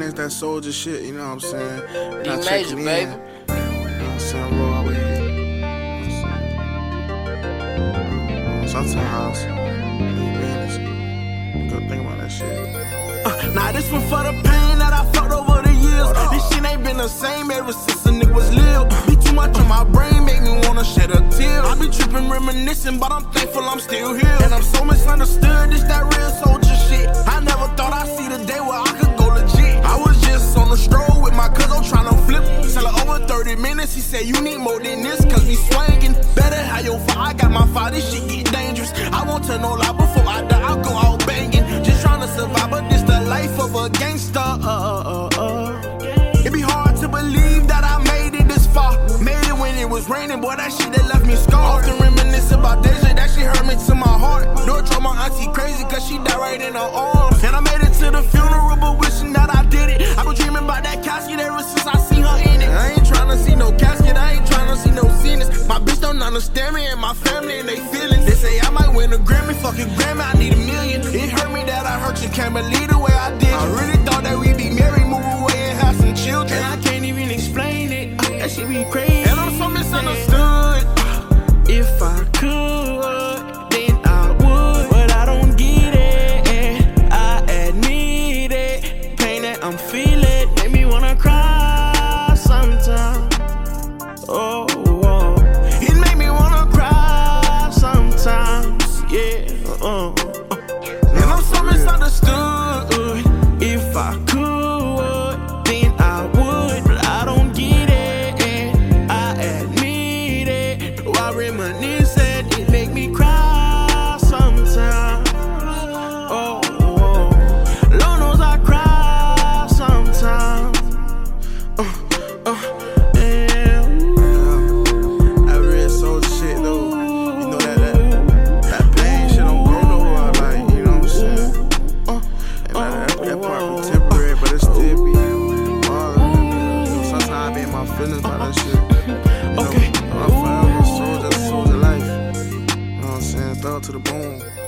that soldier shit, you know what I'm saying? D Not major, checking in. baby. You know what I'm saying? Roll our way here. You know what I'm saying? Sometimes, you business. Gotta think about that shit. Uh, now this one for the pain that I felt over the years. This shit ain't been the same ever since a nigga was little. Be too much on my brain, make me wanna shed a tear. I be tripping, reminiscing, but I'm thankful I'm still here. And I'm so misunderstood, this that real soldier shit. I never thought I'd see the 30 minutes, said you need more than this, cause we swangin'. Better how your fire, I got my fire, this shit get dangerous. I won't tell no lie before I die, I'll go out banging. Just trying to survive, but this the life of a gangster. Uh, uh, uh, uh. It be hard to believe that I made it this far. Made it when it was raining, boy, that shit that left me scarred. Often reminisce about that they feelings. They say I might win a Grammy, fucking Grammy, I need a million. It hurt me that I hurt you, can't believe the way I did. I really thought that we'd be married, move away and have some children. And I can't even explain it, that shit be crazy. And I'm so misunderstood. If I could, then I would. But I don't get it, I admit it. Pain that I'm feeling, my feelings about that shit. You know, Okay. I'm forever soldier, soldier life. You know what I'm saying? Thug to the bone.